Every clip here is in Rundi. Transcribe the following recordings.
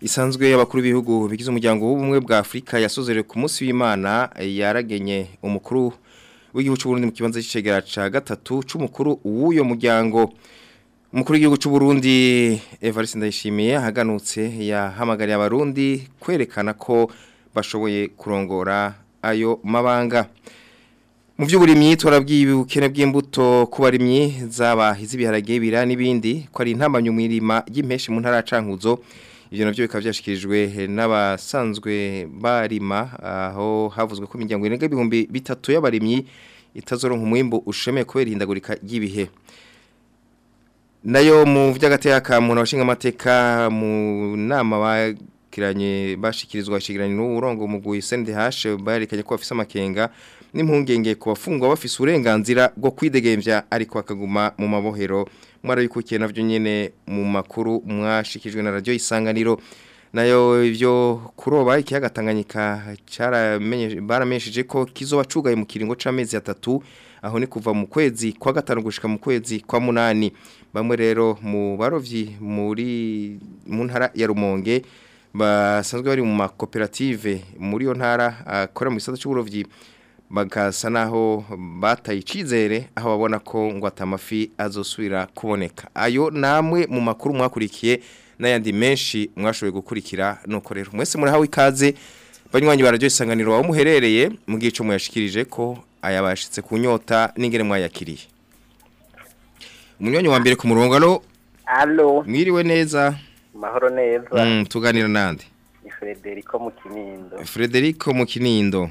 isanzwe yabakuru b'ibihugu bigize umuryango w'ubumwe bwa afurika yasozere ku munsi w'imana yaragenye umukuru w'igihugu cy'uburundi mu kibanza cy'icegera cya gatatu cy'umukuru w'uyo muryango umukuru w'igihugu cy'uburundi evariste ndayishimiye ahaganutse yahamagariye abarundi kwerekana ko bashoboye kurongora ayo mabanga mu by'uburimyi turabwiye ubukene bw'imbuto ku barimyi zaba iz'ibiharage ibira n'ibindi ko ari intambanyo mu irima ry'impeshi mu ntara ya cankuzo ibyo nabyo bikaba byashyikirijwe n'abasanzwe barima aho havuzwe ko imiryango irenga ibihumbi bitatu y'abarimyi itazoronka usheme ushemeye kubera ihindagurika ry'ibihe nayo mu by'agateka muntu washinga amateka mu nama bakiranye bashikirizwa bashikiranira n'uburongo mu guhisende hashe barerekanye ko bafite amakenga n'impungenge ku bafungwa bafise uburenganzira bwo kwidegembya ariko akaguma mu mabohero mwarabikukiye navyo nyene mu makuru mwashikijwe na radio isanganiro nayo ibyo kuroba ikiyaga Tanganyika baramenyesheje ko kizoba cugaye mu kiringo c'amezi atatu aho ni kuva mu kwezi kwa gatanu gushika mu kwezi kwa munani bamwe rero mu barovyi muri mu ntara ya Rumonge basanzwe bari mu makoperative muri yo ntara akora mu gisata cy'uburovyi bagasa naho bataye icyizere aho babona ko ngo atamafi azosubira kuboneka ayo namwe mu makuru mwakurikiye n'ayandi menshi mwashoboye gukurikira nuko rero mwese murahawe ikaze banywanyi bararyoha isanganiro aho muherereye mu gice muyashikirije ko ayabashitse ku nyota n'ingere mwayakiriye umunywanyi wa mbere ku murongo no mwiriwe neza mahoro neza mm, tuganira n'andi frederico mu kinindo frederico mu kinindo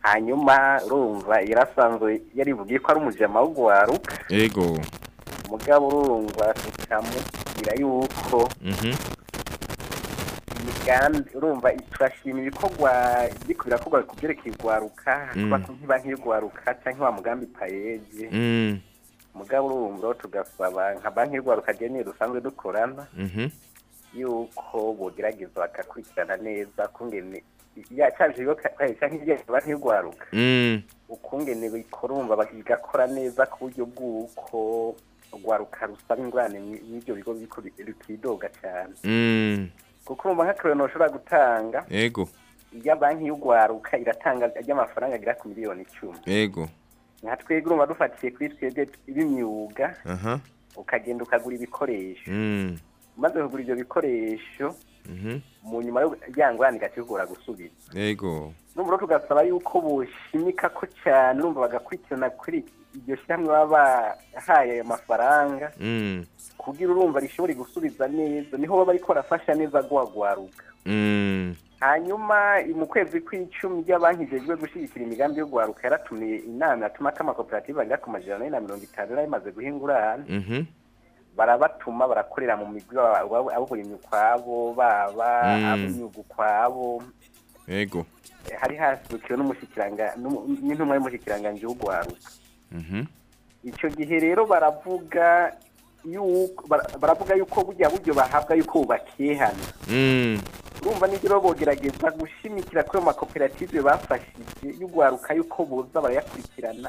hanyuma rumva yarasanzwe yari ko ari umujama w'ugwaruka yego umugabo urumva akamubwira yuko mhm. urumva turashima ibikorwa biriko birakorwa ku byerekeye urwaruka mm. ntiba nk'irwaruka cyangwa wa mugambi payeje umugabo mm. urumva tugasaba nka banki y'urwaruka geneye dusanzwe dukorana mhm. yuko bogerageza bakakurikirana neza kungene yacaje yo kwahesha eh, nk'igihe banki y'urwaruka mm. ukungene bikora urumva bigakora neza ku buryo bw'uko rwaruka rusaba ingurane y'ibyo bigo bikidoga cyane mm. kuko mu nk'akarorero ushobora gutanga yego iyo banki y'urwaruka iratanga ry'amafaranga agera ku miliyoni icumi yego nka twebwe urumva dufatiye kuri twebwe b'imyuga ukagenda ukagura ibikoresho mm. maze kugura ibyo bikoresho mhm. mu nyuma y'ingurane igakigura gusubiza yego n'ubururu tugasaba yuko bushimika ko cyane urumva bagakurikirana kuri iryo shyirahamwe baba bahaye ayo mafaranga mm. kugira urumva rishobore gusubiza neza niho baba ariko barafasha neza guhagwaruka mm. hanyuma mu kwezi kw'icumi banki igejwe gushyigikira imigambi yo guharuka yaratumiye inama yatuma ko amakoperative agera ku majana na mirongo itanu yari amaze guhingurana mhm. barabatuma barakorera mu migwi ab'uburimyi ukwabo baba ab'imyuga ukwabo yego eh, hari hasukiwe n'intumwa y'umushyikirangantego gihugu waruka mhm. icyo gihe rero baravuga baravuga yuko bujya buryo bahabwa yuko bubakehana mm. urumva n'ibyo rero bogerageza gushimikira kuri ayo makoperative bafashije y'ugwaruka yuko boza barayakurikirana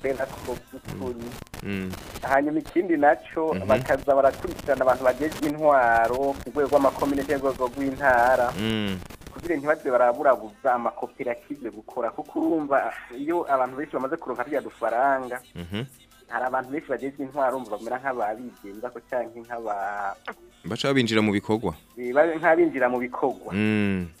egisipenda kuri mm. hanyuma ikindi nacyo mhm. bakaza barakurikirana abantu bagejeje intwaro ku rwego rw'amakominite ku rwego rw'intara mm. kugira ntibajye baraburaguza amakoperative gukora kuko urumva iyo abantu benshi bamaze kuronka rya dufaranga mhm. hari abantu benshi bagezwe intwaro umva bamera nk'ababigenza ko cyangwa nk'aba baca babinjira mu bikorwa nk'abinjira mu bikorwa mm.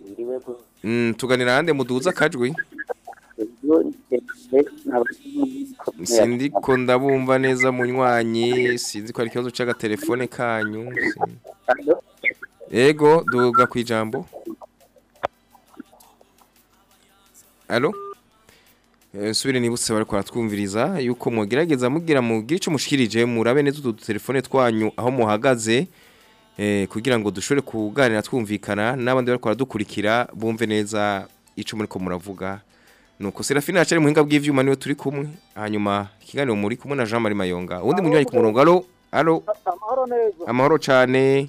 mwiriwe Mm, tuganira hande muduza akajwi sindi ko ndabumva neza munywanyi sinzi ko ari ikibazo cy'agatelefone kanyu Ego duga ku ijambo alo eh, nibutse bari kuratwumviriza yuko mugerageza mugira mu gice umushikirije murabe neza utu telefone twanyu aho muhagaze Eh, kugira ngo dushore kuganira twumvikana n'abandi bari baradukurikira bumve neza icyo muri ko muravuga nuko serafine yacu ari muhinga bw'ibyuma niwe turi kumwe hanyuma ikiganiro muri kumwe na jean marie mayonga undi munyuranye ku murongo aro aro amahoro cyane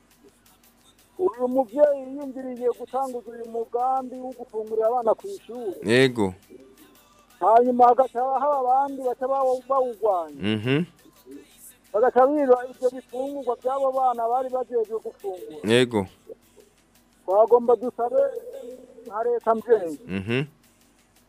uyu mubyeyi yiyumviriye gutanguza uyu mugambi wo gufungurira abana ku ishuri yego hanyuma hagaca haba abandi baca bawurwanya bagaca mhm. ibyo bifungurwa by'abo bana bari bagiye gufungura yego twagomba dusabe nka leta mbyeyi mm-hmm.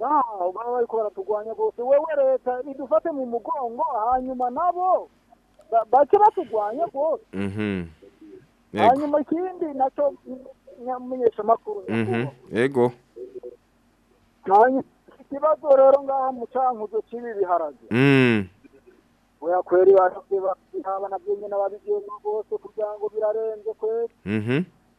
Ah, baba bariko baratugwanya rwose wewe leta idufate mu mugongo hanyuma nabo bake baturwanya rwose mhm. hanyuma ikindi nacyo nyamenyesha amakuru mhm. yego ikibazo rero ngaha mu cyankuzo cy'ibi biharage mhm. oya kweri haba nabyo nyine babigenda rwose kugira ngo birarenze kweri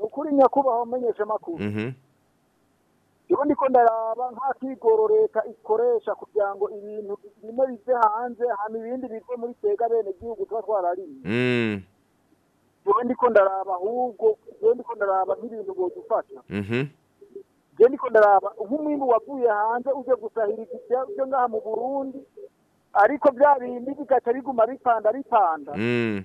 ukuri nyakubahwa amenyesha amakuru mhm. iyo ndiko ndaraba nta kigoro ikoresha kugira ngo ibintu bimwe bive hanze hano ibindi bive muri tega bene gihugu tuba twararimye mm. iyo ndiko ndaraba ahubwo iyo ndiko ndaraba nk'ibintu bwo gufata mhm. njye niko ndaraba nk'umwimbu wavuye hanze uje gusahira ibyo ngaha mu burundi ariko bya bindi bigaca biguma bipanda bipanda mm.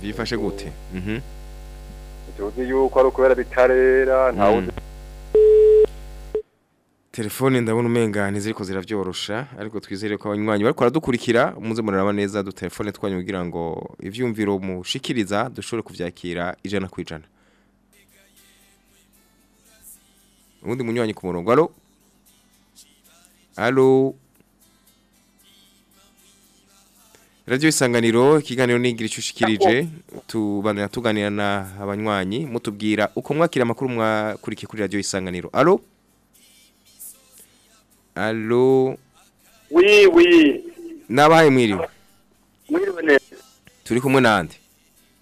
byifashe mm, gute mm. Mhm yuko ari ukubera bitarera ntawe mm. telefone ndabona umengane ko ziravyorosha ariko twizere ko abanywanyi bariko baradukurikira muze muraraba neza du telefone twanyu kugira ngo ibyumviro mushikiriza dushobore kubyakira ijana kwijana ubundi munywanyi ku murongo alo alo Radio Isanganiro ikiganiro nigira icushikirije tubanira tuganira na abanywanyi mutubwira uko mwakira amakuru mwakurikiye kuri Radio Isanganiro alo Allo Oui oui Nabaye mwiriwe Mwiriwe neza Turi kumwe nande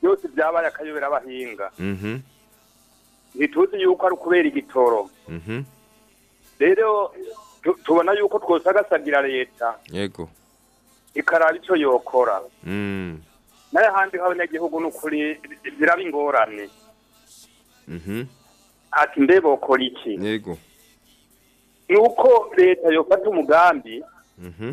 byose byabaye akayobera abahinga mm-hmm. ntituzi yuko ari ukubera igitoro mm-hmm. rero tubona yuko twose agasagira leta yego ikaraba icyo yokora mm. n'ahandi h'abanyagihugu ni ukuri biraba ingorane mm-hmm. ati mbebokora iki yego ni uko leta yofata umugambi mhm.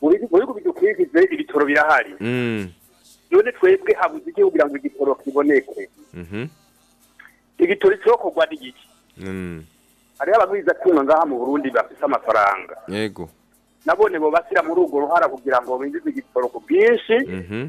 muri kubidukikije ibitoro birahari mm. none twebwe habuze iki kugira ngo igitoro kiboneke mhm. igitoro kirokogwa n'igiki mm. hariho abagwiza tunga ngaha mu burundi bafite amafaranga yego nabone bo basira muri urwo ruhara kugira ngo binjize igitoro ku bwinshi mhm.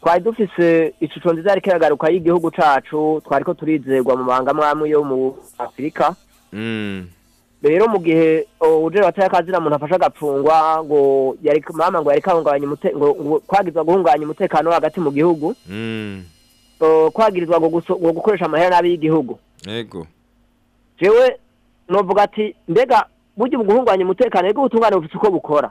twari dufise ishusho nziza yari kiragaruka y'igihugu cacu twari ko turizegwa mu mabanga mwamwe yo mu afurika mm. rero mu gihe ujere wataya kazina muntu afashe agapfungwa ngo yari mama ngo yari kahungabanya umutekano ngo kwagizwa guhungabanya umutekano hagati mu gihugu mm. kwagirizwa ngo gukoresha amahera nabi y'igihugu yego jewe novuga ati mbega burya uguhunganya umutekano yego ubutungane bufite uko bukora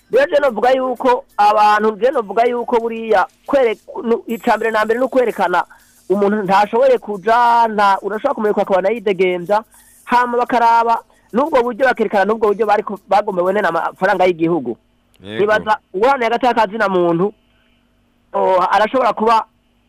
rero novuga yuko abantu rero novuga yuko buriya icambere na mbere ni ukwerekana umuntu ntashoboye kuja nta urashobora kumurika akabona yidegenza hama bakaraba n'ubwo buryo bakerekana n'ubwo buryo bagombewe ne n'amafaranga y'igihugu nibaza uwana hagati y'akazina muntu arashobora kuba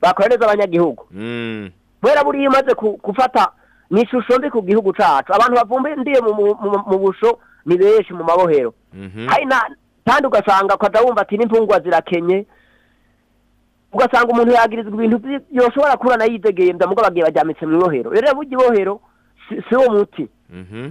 bakohereza abanyagihugu hmm. kubera buriya iyo umaze gufata ni ishusho mbi ku gihugu cyacu abantu ndiye mu busho ni benshi mu mabohero mhm. kandi ugasanga ukajya wumva ati n'imfungwa zirakenye ugasanga umuntu yagirizwa ibintu yoshobora kubona yidegeye ndamuga bagiye bajyamitse mu ibohero rero burya ibohero si wo muti mhm.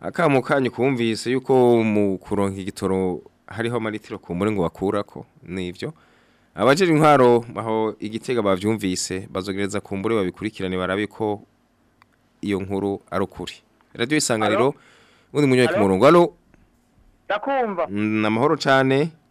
akamu kanyu kumvise yuko mu kuronka igitoro hariho amaritiro kumbure ngo ko nibyo abajira intwaro aho igitega bavyumvise bazogereza kumbure babikurikirane barabiko iyo nkuru ari ukuri radiyo isanganiro ubundi munyureke umurongo alo ndakumva mm, ni amahoro cyane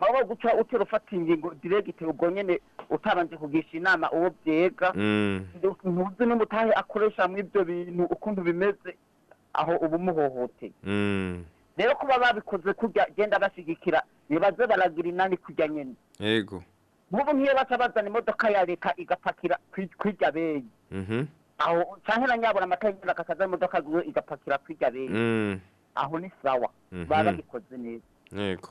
aho guca utera ufata ingingo diregite ubwo nyene utabanje kugisha inama uwo byega mm. ntuzi n'umutahe akoresha mu ibyo bintu ukuntu bimeze aho uba umuhohoteye mm. rero kuba babikoze kurya genda bashigikira nibaze baragira inani kurya nyene yego nk'ubu nk'iyo baca imodoka ya leta igapakira kwirya benyi mhm. aho canke na nyabona amata y'ingenda akasaza imodoka igapakira kwirya benyi mm. aho ni sawa mhm. baba bagikoze neza yego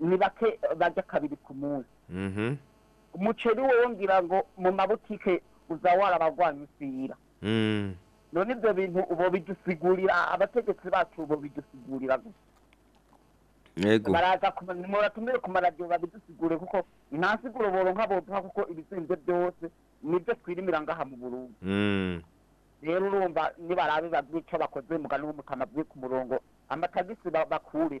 ni bake bajya kabiri ku munsi mm-hmm. umuceri wongera ngo mu mabutike uza warabagwanya usira mm. none ibyo bintu ubu bidusigurira abategetsi bacu ubu bidusigurira gusa baraza muratumire ku maradiyo babidusigure kuko nta siguro boronka boduha kuko ibizinze byose nibyo twirimira ngaha mu burundi hmm. rero urumva nibarabe babwica bakoze mugani w'umutama bwe ku murongo amatagisi bakure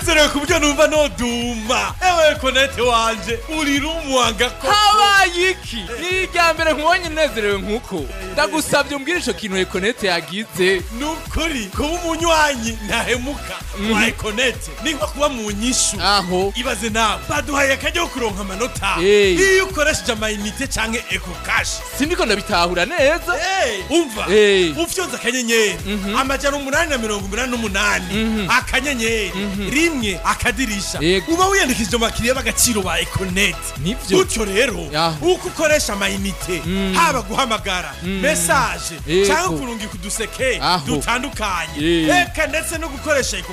uretse kubyo numva noduma ewe konete wanje uri rumuwanga ko habaye iki ni irya mbere nkubonye unezerewe nk'uko ndagusabye umbwire ico kintu ekonete yagize ni ukuri kuba umunywanyi ntahemuka mhm. wa ekonete ni nko kuba mu nyishu aho ibaze nawe baduhaye akajya kuronka amanota iyo ukoresheje amayinite canke eko kashi sindiko ndabitahura neza umva ufyonze akanyenyeri mhm. amajana umunani na mirongo umunani n'umunani mhm. akanyenyeri rimwe akadirisha uba wiyandikishije mu bakiriya b'agaciro ba ekoneti nibyo gutyo rero uko ukoresha amayinite hmm. haba guhamagara hmm. mesaje cyangwa kurunga uduseke dutandukanye reka ndetse no gukoresha eko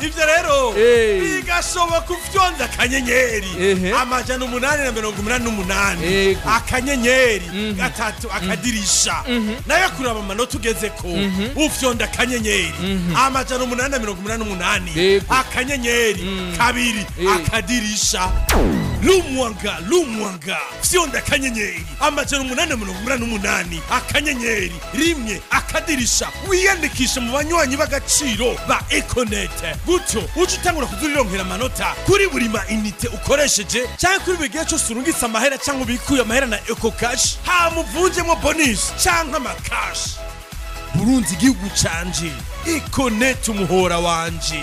ibyo rero eh. bigashoboka ubyonze akanyenyeri amajana umunani na mirongo umunani n'umunani akanyenyeri mhm. gatatu akadirisha nayo kureba amanota ugeze ko ubyonda akanyenyeri amajana umunani na mirongo umunani n'umunani akanyenyeri kabiri akadirisha lumwanga lumwanga fyonde akanyenyeri amajana umunani mirongo umunani n'umunani akanyenyeri rimwe akadirisha wiyandikishe mu banywanyi b'agaciro ba ekonete gutyo uje utangura kuzurironkera amanota kuri buri ma inite ukoresheje cyangwa kuri buri gihe cyose urungitse amahera cyangwa ubikuye amahera na ekokashi hamuvunjemo bonisi cyangwa amakashi burunzi igihugu cyanje ekonete umuhora wanje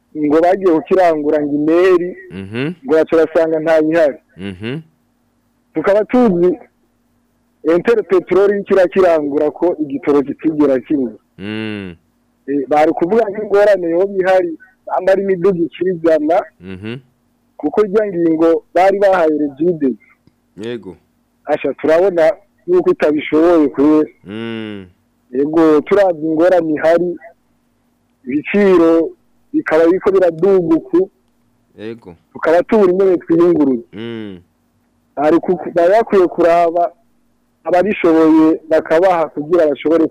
ngo bagiye kukirangura ngo imeri mhm. ngo turasanga ntayihari mhm. tukaba tuzi enteri peteroli kirakirangura ko igitoro kitigera kinyura mm. Eh, bari kuvuga nk'ingorane yo bihari bambara imiduga ikizana mhm. kuko irya ngingo bari bahaye regide yego asha turabona yuko itabishoboye kure mm. yego turabya ingorane ihari ibiciro bikaba biriko biraduguku yego tukaba tubura intebe twiyunguruye mm. bari bakwiye kuraba ababishoboye bakabaha kugira bashobore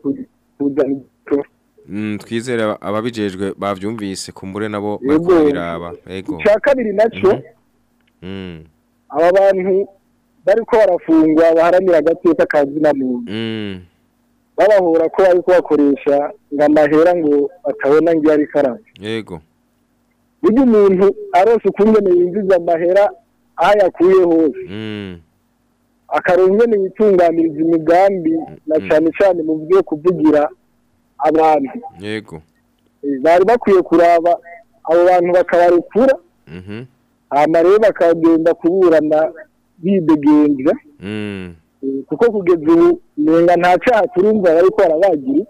kuzana igitoro Mm, twizera ababijejwe babyumvise kumbure nabo bariko biraba yego cya kabiri nacyo mhm. mm. aba bantu bariko barafungwa baharanira agateka kazina muntu mm. babahura ko bari kubakoresha ngo amahera ngo batabona ngo ari karanje yego burya umuntu arose ukungene yinjiza amahera aho ayakuye hose akarungene yitunganiriza imigambi na cyane cyane mu byo kuvugira abandi yego eh, bari bakwiye kuraba abo bantu bakabarekura mhm. hano rero bakagenda kuburana bidegenza mm. eh, kuko kugeza ubu ntunga nta cyaha turumva bari kwarabagira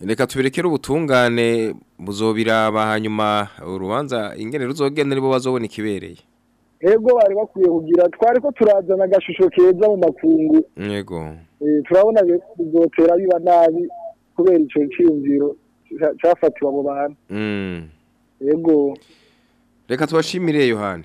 reka tubirekere ubutungane buzobiraba hanyuma urubanza ingene ruzogenda nibo bazobona ikibereye yego bari bakwiye kugira twari ko turazana agashusho keza mu makungu yego eh, turabona bizotera biba nabi kubera icyo cyiyumviro cyafatiwe abo bantu yego reka tubashimire yohani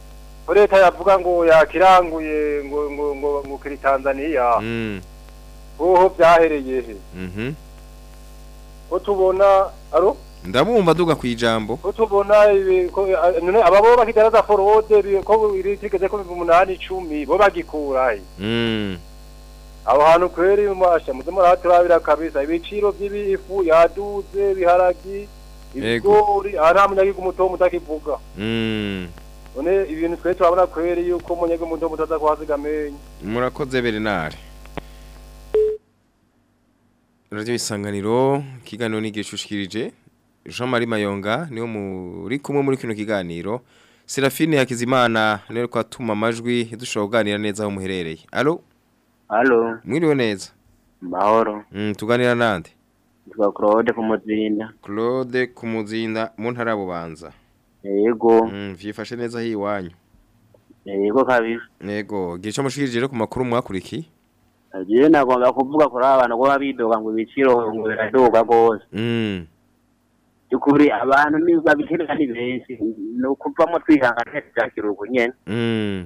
ko leta yavuga ngo yakiranguye ngo ngo ngo ngo kiri tanzaniya mm. uho byahereye he mhm. ko tubona aro ndabumva duga ku ijambo ko tubona aba bo bakidaraza forode ko iri tigeze ko 8 10 bo bagikura he mm. aho hantu kweri masha muzamuraturabira kabisa ibiciro by'ibifu yaduze biharagi ibigori aramunyagiga umutomo utakivuga mm ibintu twe turabona kweri yuko munyagiga umutomo utaza kuhasiga menye murakoze Bernard Radio Isanganiro kiganiro nigishushikirije Jean Marie Mayonga niyo muri kumwe muri kino kiganiro Serafine Hakizimana niwe kwatuma amajwi dushobora kuganira neza aho muherereye allo halo mwiriwe neza mbahoro mm, tuganira nande twa claude kumuzinda claude kumuzinda mu ntara bubanza yego mm, vyifashe neza hiwanyu yego kabisa yego gico mushikirije ku makuru mwakurikiye agiye nagomba kuvuga kuri abantu ngo babidoga ngo ibiciro ngo biradoga gose mm ukuri abantu niba bikenera ni benshi no kuvamo twihangana cyakira nyene mm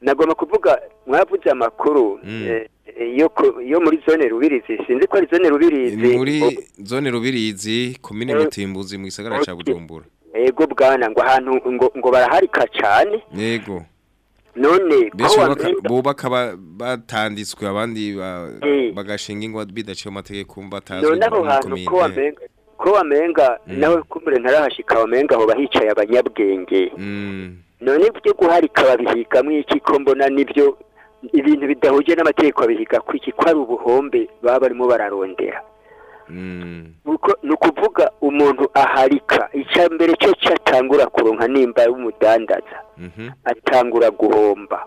nagomba kuvuga mwavuze amakuru mm. eh, eh, yo muri zone rubirizi sinzi ko ari zone rubirizi muri zone rubirizi komine mutimbuzi mu gisagara cya bujumbura yego bwana ngo ahantu ngo baraharika cyane yego none bubaka batanditswe abandi mm. bagashinga ingwa bidaciye amategeko batazwi none aho hantu ko wamenga mm. nawe kumbure ntarahashika wamenga aho bahicaye abanyabwenge mm. none byo guharika babihigamwo iki ko mbona nibyo ibintu bidahuje n'amategeko babihiga ko iki ko ari ubuhombe baba barimo bararondera ni ukuvuga umuntu aharika icya mbere cyo cyatangura kuronka nimba ari Mhm. atangura guhomba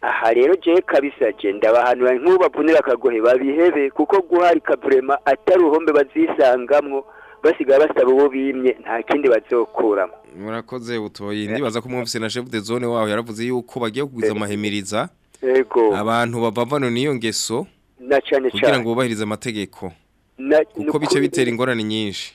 aha rero je kabisa je ndabahanura nk'ubavunira akagohe babihebe kuko guharika burema atari uruhombe bazisangamwo basigaye basaba uwo bimye nta kindi bazokuramo murakoze butoyi ndibaza ko umwumvise na chef de zone waho yaravuze yuko bagiye kugwiza eh. amahemiriza yego abantu bavavano niyo ngeso na kugira ngo bubahirize amategeko kuko bice bitera ingorane nyinshi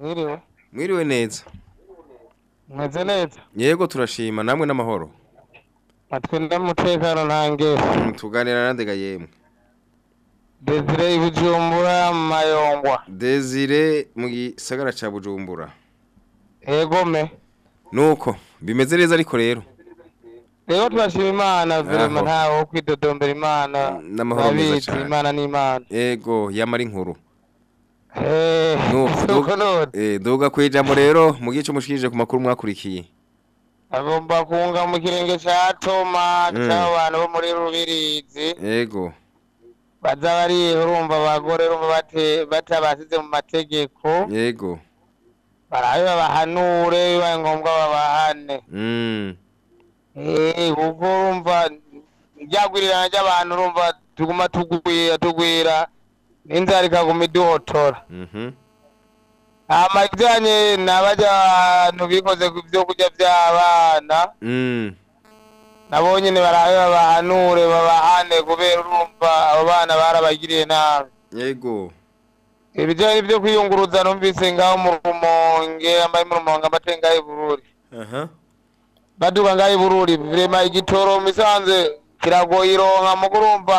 mwiriwe mwiriwe neza mweze neza yego turashima namwe n'amahoro matwe n'umutekano ntangere tuganira nandega yemwe desire i mayongwa desire mu gisagara cya bujumbura egome nuko bimeze neza ariko rero rero turashima imana verema ntawe wo kwidodombera imana n'abizi imana n'imana yego yamara inkuru eh, eh, duga ku ijambo rero mu gice mushikirije ku makuru mwakurikiye agomba kunga mu kirenge ca toma mm. c'abantu bo muri rubirizi yego baza bariye urumva abagore urumva batabasize mu mategeko yego barabe babahanure bibaye ngombwa babahane kuko mm. eh, urumva ryagwirirana ry'abantu urumva tuguma tugwira tugwira n'inzara ikaguma iduhotora mhm. amajyanye n'abajya abantu bikoze ku byo kurya by'abana mm. nabo nyine barabe babahanure babahane kubera urumva abo bana barabagiriye nabi yego ibijanye ivyo kwiyunguruza numvise ngaho murumonge ambaye murumonge ambateye ngaho ibururi baduka ngaho ibururi vrema igitoro misanze kiragoye ironka mukurumva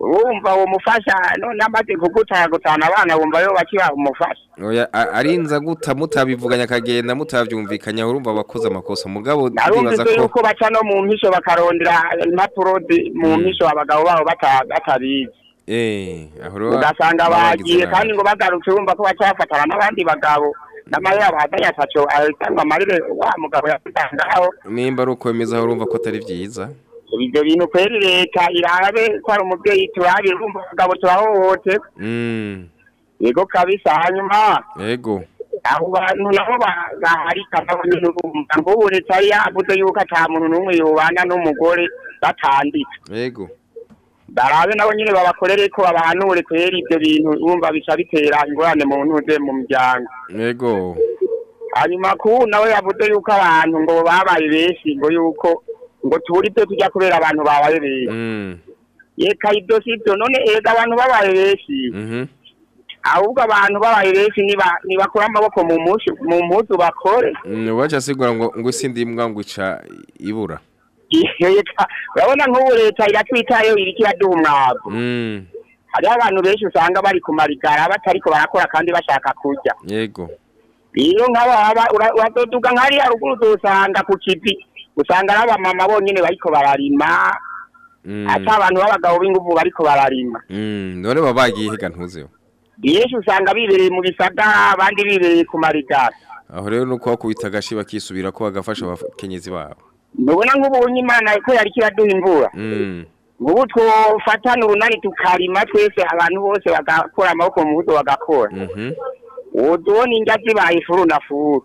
wumva uwo mufasha none amaze kugutagutana abana bumva yo baki umufasha arinza guta mutabivuganya akagenda mutabyumvikanya urumva abakoze amakosa mugabo ndibaza ko yuko baca no mu mpisho bakarondera impapuro mu mpisho hmm. abagabo babo batabizi eh, ugasanga bagiye kandi ngo bagarutse bumva ko bacafatana n'abandi bagabo n'amahera badayatacu ayatanga amarire wa mugabo yatangaho nimba ari uko urumva ko atari byiza ibyo bintu kweri leta irabe ko hari umubyeyi turabira urumva abagabo turahohoterwa mm. yego kabisa hanyuma yego aho bantu nabo baharika babona urumva ngo ubu leta yari yavuze yuko ata muntu n'umwe yobana n'umugore batandika yego barabe nabo nyine babakorere ko babahanure kweri ibyo bintu urumva bisa bitera ingorane mu ntuze mu muryango yego hanyuma ku nawe yavuze yuko abantu ngo babaye benshi ngo yuko ngo tubure ibyo tujya kubera abantu babaye benshi mm. yeka ibyo si none ega abantu babaye benshi mhm. ahubwo abantu babaye benshi ntibakora amaboko mu mu mpuzu bakore ntibubashe mm, asigura ngo ngo isi ndimwa ngo ica ibura urabona nk'ubu leta iratwitayeho iri kiraduha umwavu mm. hariho abantu benshi usanga bari ku marigara batari barakora kandi bashaka kurya yego iyo nk'aba uradoduka nk'ariya ruguru dusanga ku kipi usanga ari abamama bonyine bariko bararima mm. ata abantu b'abagabo b'inguvu bariko bararima mm. none baba bagiye ntuzeho benshi usanga bibereye mu bisaga abandi bibereye ku maridasi aho rero nuko uko gashiba kisubira ko bagafasha abakenyezi babo nubona nk'ubunye imana ko yari kiraduha imvura mm. ubu twofatana urunani tukarima twese abantu bose bagakora amaboko mu buto bagakora mhm. ubu tubona indya zibaye furu na furu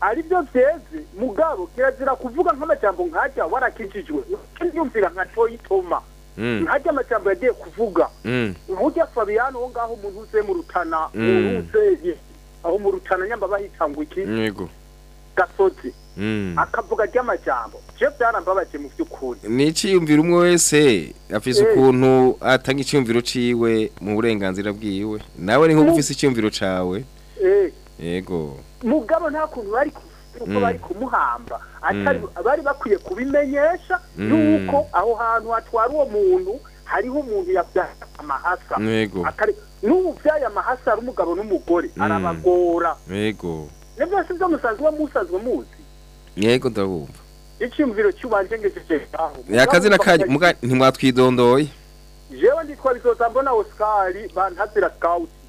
ari byo byeze mugabo kirazira kuvuga nk'amajambo nkajya warakijijwe yumvira nka toyitoma hajya mm. amajyambere yagiye kuvuga mm. nkujya fabiyani uwo ngaho umuntu uze mu rutana mm. urutse aho mu rutana nyamba bahitangwa iki gasozi akavuga ry'amajyambo je byarambabaje mu by'ukuri ni icyiyumviro umwe wese afise eh. ukuntu atanga icyiyumviro cyiwe mu burenganzira bwiwe nawe ni nk'uko ufise icyiyumviro cawe eh. yego mugabo nta kuntu bari kuvuga yuko mm. bari kumuhamba mm. bari bakwiye kubimenyesha yuko mm. aho hantu hatwara uwo muntu hariho umuntu yabyaye amahasa n'ubu byaye amahasa ari umugabo n'umugore arabagora nibyo si byo musanzwe uba musazwe muzi yego ndabumva icyumviro cy'ubanje ngejeje aho yakazina kanyu ntimwatwidondoye jewe nditwa bizoza mbona oscar bantazira scout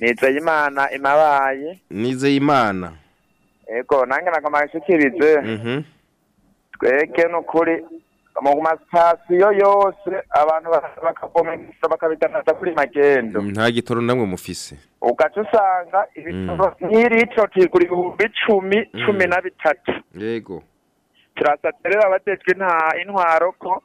nizeye imana imabaye nizeye imana ego nange nagomba nshikirize mm-hmm. twebwe ni ukuri mu masitasiyo yose abantu bakavomera bakabitanaza kuri magendo mm, nta gitoro namwe mufise ugaca usanga ibitoro mm. nk'iri cyo kigura ibihumbi icumi mm. cumi na bitatu yego turasabye rero nta intwaro ko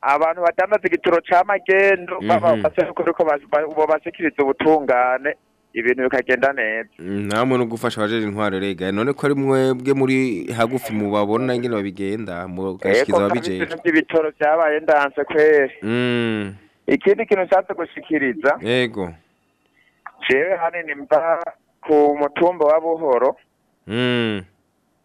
abantu badandaza igitoro cya magendo mm-hmm. baba basabye ko bashikiriza ubutungane ibintu bikagenda neza mm, nta muntu ugufasha abajeje intwaro rega none ko ari mwebwe muri hagufi mubabona ingene babigenda mugashyikiza ababijeje ibitoro byabaye ndanse kweri mm. ikindi kintu cyatse gushikiriza yego jewe hanini mba ku mutumba wa buhoro mm.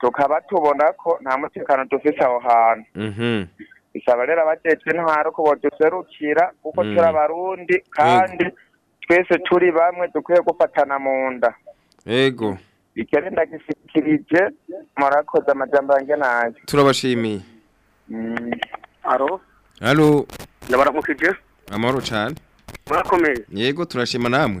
tukaba tubona ko nta mutekano dufite aho hantu mhm. bisaba rero abatetse ntwaro ko boduserukira kuko hmm. turi abarundi kandi twese turi bamwe dukwiye gufatana mu nda yego ikindi ndagishikirije murakoze amajyamba yanjye turabashimiye mm, aro aro ndabaramukije amahoro cyane murakomeye yego turashima namwe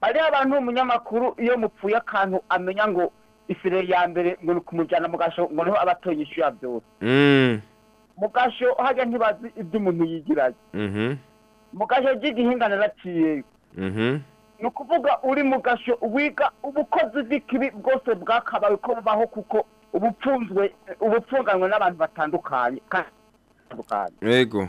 hariho abantu umunyamakuru iyo mupfuye akantu amenya ngo ifire ya mbere ngo ni kumujyana mu gasho ngo niho aba atoye byose mm. mu gasho hajya ntibazi ibyo umuntu yigiranye mhm. mu gasho ry'igihingana araciye mhm. ni ukuvuga uri mu gasho wiga ubukozi bw'ikibi bwose bwakabaye ko bubaho kuko ubupfunzwe upfunzwe n'abantu batandukanye kandi atandukanye yego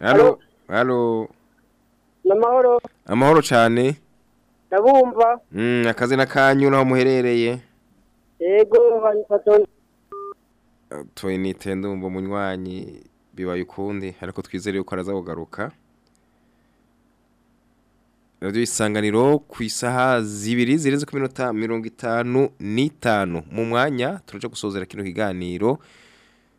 halo halo namahoro amahoro cyane ndabumva mm, akazi na kanyu naho muherereye yego ni eh, nitende wumva umunywanyi bibaye ukundi ariko twizere uko araza kugaruka radiyo isanganiro ku isaha zibiri zirenze ku minota mirongo itanu n'itanu mu mwanya turaca gusozera kino kiganiro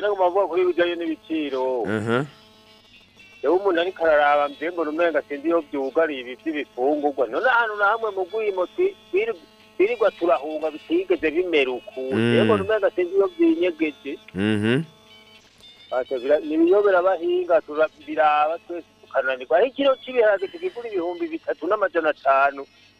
nagomba kuvuga kuri bijyanye n'ibiciro rero umuntu ariko araraba mbega umenga sindi iyo byugariye ibi by'ibifungurwa none ahantu na hamwe mu bwimo twirirwa turahunga bitigeze bimera ukuntu mm. rero umenga sindi iyo byinyegeje mm-hmm. ni birabahinga biraba twese tukananirwa aho ikiro cy'ibiharage kigura ibihumbi bitatu n'amajana atanu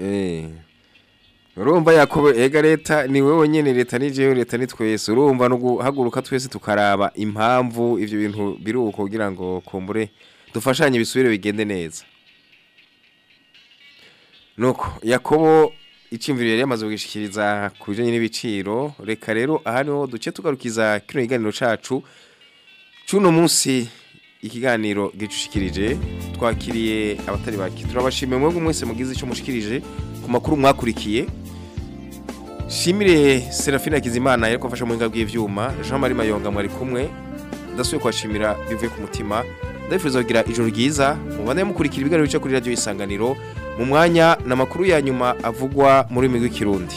eh. urumva yakobo ega leta ni wowe nyine leta ni jewe leta ni twese urumva no guhaguruka twese tukaraba impamvu ivyo bintu biruko kugira ngo kumbure dufashanye bisubire bigende neza nuko yakobo icyimvirire yamaze kugishikiriza ku bijanye n'ibiciro reka rero ahano duce tugarukiza kino kiganiro cacu cuno munsi ikiganiro gicushikirije twakiriye abatari baki turabashimiye mwebwe mwese mugize ico mushikirije ku makuru mwakurikiye shimire serafina kizimana yari kubafasha mu bw'ibyuma jean marie mayonga mwari kumwe ndasubiye kubashimira bivuye ku mutima ndabifuza kugira ijoro ryiza mubane mukurikira ibiganiro bica kuri radiyo isanganiro mu mwanya ni amakuru ya nyuma avugwa mu rurimi rw'ikirundi